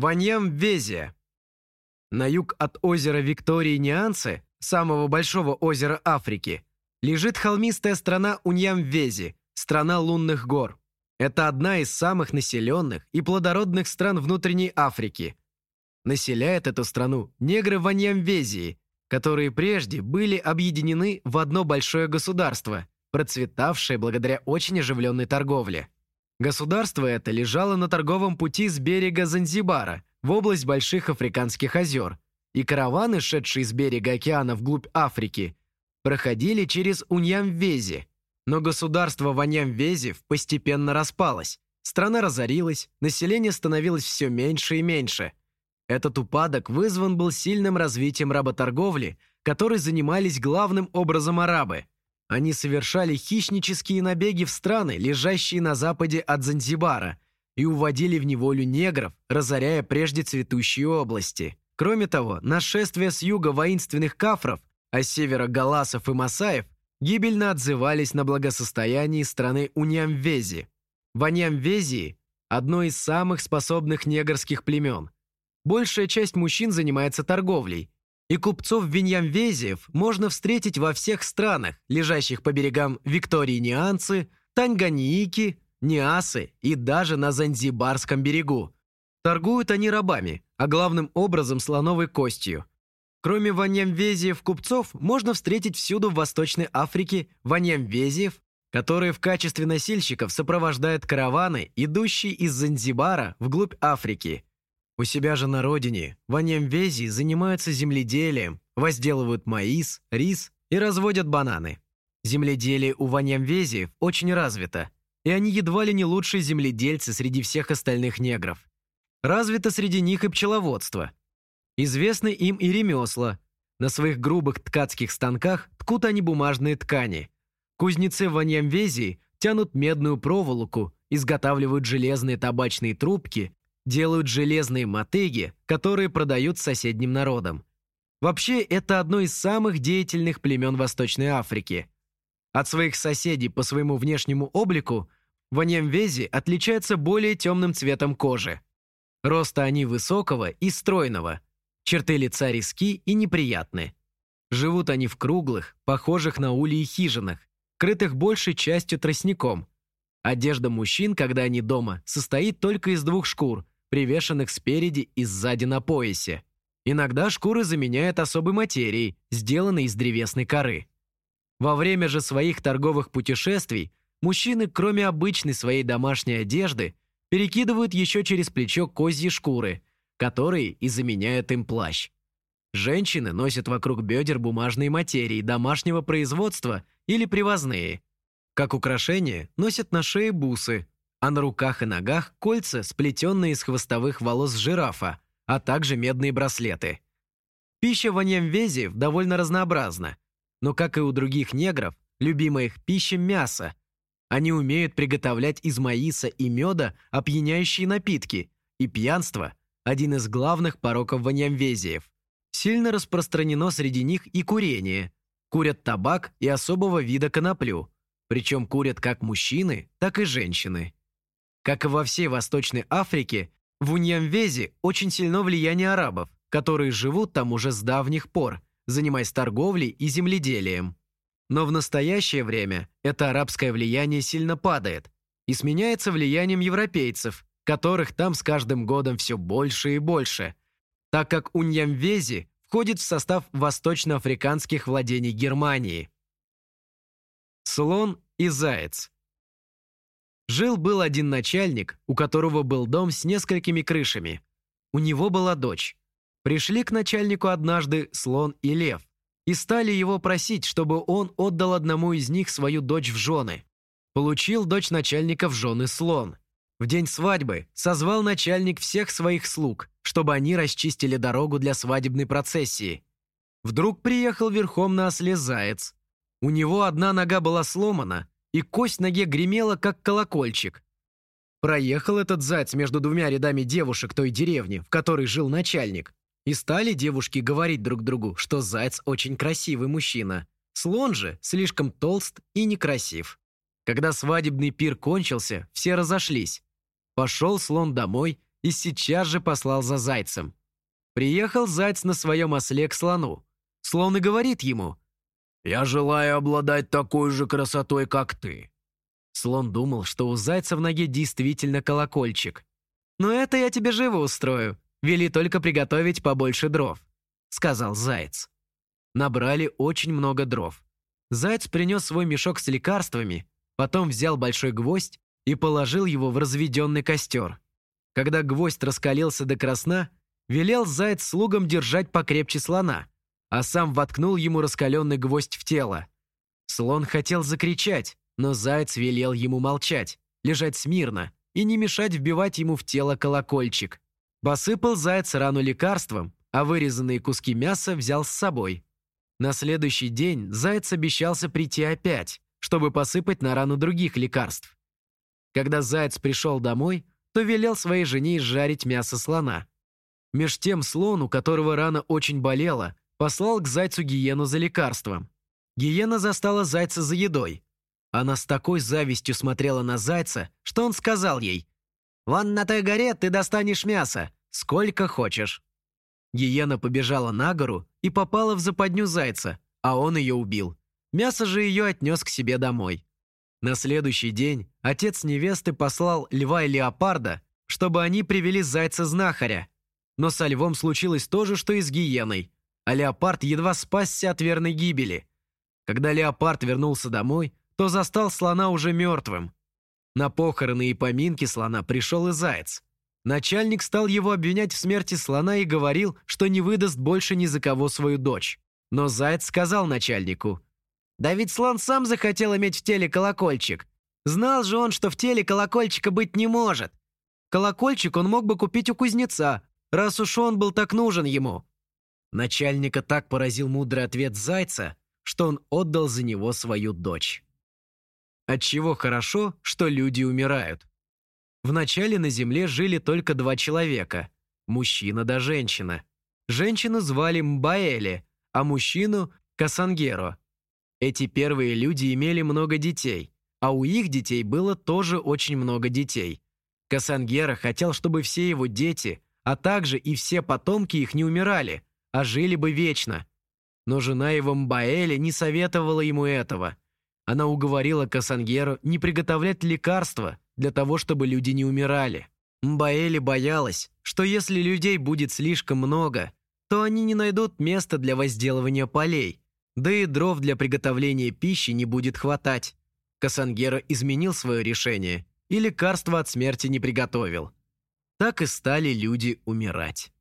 Ваньям-Везия. На юг от озера Виктории-Нианцы, самого большого озера Африки, лежит холмистая страна Уньям-Вези, страна лунных гор. Это одна из самых населенных и плодородных стран внутренней Африки. Населяет эту страну негры Ваньям-Везии, которые прежде были объединены в одно большое государство, процветавшее благодаря очень оживленной торговле. Государство это лежало на торговом пути с берега Занзибара в область Больших Африканских озер, и караваны, шедшие с берега океана вглубь Африки, проходили через Уньям-Вези. Но государство Ваньям-Везев постепенно распалось, страна разорилась, население становилось все меньше и меньше. Этот упадок вызван был сильным развитием работорговли, которой занимались главным образом арабы – они совершали хищнические набеги в страны, лежащие на западе от Занзибара, и уводили в неволю негров, разоряя прежде цветущие области. Кроме того, нашествия с юга воинственных кафров, а с севера галасов и масаев гибельно отзывались на благосостояние страны Уньямвези. В Аньямвезии – одно из самых способных негрских племен. Большая часть мужчин занимается торговлей, и купцов-виньямвезиев можно встретить во всех странах, лежащих по берегам Виктории-Нианцы, Танганьики, Ниасы и даже на Занзибарском берегу. Торгуют они рабами, а главным образом слоновой костью. Кроме ваньямвезиев купцов, можно встретить всюду в Восточной Африке ваньямвезиев, которые в качестве носильщиков сопровождают караваны, идущие из Занзибара вглубь Африки – у себя же на родине в Аньямвези занимаются земледелием, возделывают маис, рис и разводят бананы. Земледелие у Ваньямвези очень развито, и они едва ли не лучшие земледельцы среди всех остальных негров. Развито среди них и пчеловодство. Известны им и ремесла. На своих грубых ткацких станках ткут они бумажные ткани. Кузнецы в Ваньямвези тянут медную проволоку, изготавливают железные табачные трубки делают железные мотыги, которые продают соседним народам. Вообще, это одно из самых деятельных племен Восточной Африки. От своих соседей по своему внешнему облику Ваньямвези отличаются более темным цветом кожи. Роста они высокого и стройного, черты лица риски и неприятны. Живут они в круглых, похожих на ульи хижинах, крытых большей частью тростником. Одежда мужчин, когда они дома, состоит только из двух шкур, привешенных спереди и сзади на поясе. Иногда шкуры заменяют особой материей, сделанной из древесной коры. Во время же своих торговых путешествий мужчины, кроме обычной своей домашней одежды, перекидывают еще через плечо козьи шкуры, которые и заменяют им плащ. Женщины носят вокруг бедер бумажные материи домашнего производства или привозные. Как украшение носят на шее бусы, а на руках и ногах кольца, сплетенные из хвостовых волос жирафа, а также медные браслеты. Пища в Аньямвезе довольно разнообразна, но, как и у других негров, любимая их пища – мясо. Они умеют приготовлять из маиса и меда опьяняющие напитки, и пьянство – один из главных пороков ваньямвезиев. Сильно распространено среди них и курение. Курят табак и особого вида коноплю. Причем курят как мужчины, так и женщины. Как и во всей Восточной Африке, в Уньямвезе очень сильно влияние арабов, которые живут там уже с давних пор, занимаясь торговлей и земледелием. Но в настоящее время это арабское влияние сильно падает и сменяется влиянием европейцев, которых там с каждым годом все больше и больше, так как Уньямвези входит в состав восточноафриканских владений Германии. Слон и заяц Жил-был один начальник, у которого был дом с несколькими крышами. У него была дочь. Пришли к начальнику однажды слон и лев и стали его просить, чтобы он отдал одному из них свою дочь в жены. Получил дочь начальника в жены слон. В день свадьбы созвал начальник всех своих слуг, чтобы они расчистили дорогу для свадебной процессии. Вдруг приехал верхом на осле заяц. У него одна нога была сломана, и кость ноге гремела, как колокольчик. Проехал этот заяц между двумя рядами девушек той деревни, в которой жил начальник. И стали девушки говорить друг другу, что заяц очень красивый мужчина. Слон же слишком толст и некрасив. Когда свадебный пир кончился, все разошлись. Пошел слон домой и сейчас же послал за зайцем. Приехал заяц на своем осле к слону. Слон и говорит ему, «Я желаю обладать такой же красотой, как ты». Слон думал, что у зайца в ноге действительно колокольчик. «Но это я тебе живо устрою. Вели только приготовить побольше дров», — сказал заяц. Набрали очень много дров. Заяц принес свой мешок с лекарствами, потом взял большой гвоздь и положил его в разведенный костер. Когда гвоздь раскалился до красна, велел заяц слугам держать покрепче слона, а сам воткнул ему раскаленный гвоздь в тело. Слон хотел закричать, но заяц велел ему молчать, лежать смирно и не мешать вбивать ему в тело колокольчик. Посыпал заяц рану лекарством, а вырезанные куски мяса взял с собой. На следующий день заяц обещался прийти опять, чтобы посыпать на рану других лекарств. Когда заяц пришел домой, то велел своей жене изжарить мясо слона. Меж тем слон, у которого рана очень болела, послал к зайцу гиену за лекарством. Гиена застала зайца за едой. Она с такой завистью смотрела на зайца, что он сказал ей, «Вон на той горе ты достанешь мясо, сколько хочешь». Гиена побежала на гору и попала в западню зайца, а он ее убил. Мясо же ее отнес к себе домой. На следующий день отец невесты послал льва и леопарда, чтобы они привели зайца-знахаря. Но со львом случилось то же, что и с гиеной, а леопард едва спасся от верной гибели. Когда леопард вернулся домой, то застал слона уже мертвым. На похороны и поминки слона пришел и заяц. Начальник стал его обвинять в смерти слона и говорил, что не выдаст больше ни за кого свою дочь. Но заяц сказал начальнику – да ведь слон сам захотел иметь в теле колокольчик. Знал же он, что в теле колокольчика быть не может. Колокольчик он мог бы купить у кузнеца, раз уж он был так нужен ему. Начальника так поразил мудрый ответ зайца, что он отдал за него свою дочь. Отчего хорошо, что люди умирают. Вначале на земле жили только два человека – мужчина да женщина. Женщину звали Мбаэли, а мужчину – Касангеро. Эти первые люди имели много детей, а у их детей было тоже очень много детей. Кассангера хотел, чтобы все его дети, а также и все потомки их не умирали, а жили бы вечно. Но жена его Мбаэля не советовала ему этого. Она уговорила Кассангеру не приготовлять лекарства для того, чтобы люди не умирали. Мбаэли боялась, что если людей будет слишком много, то они не найдут места для возделывания полей, да и дров для приготовления пищи не будет хватать. Кассангера изменил свое решение и лекарства от смерти не приготовил. Так и стали люди умирать.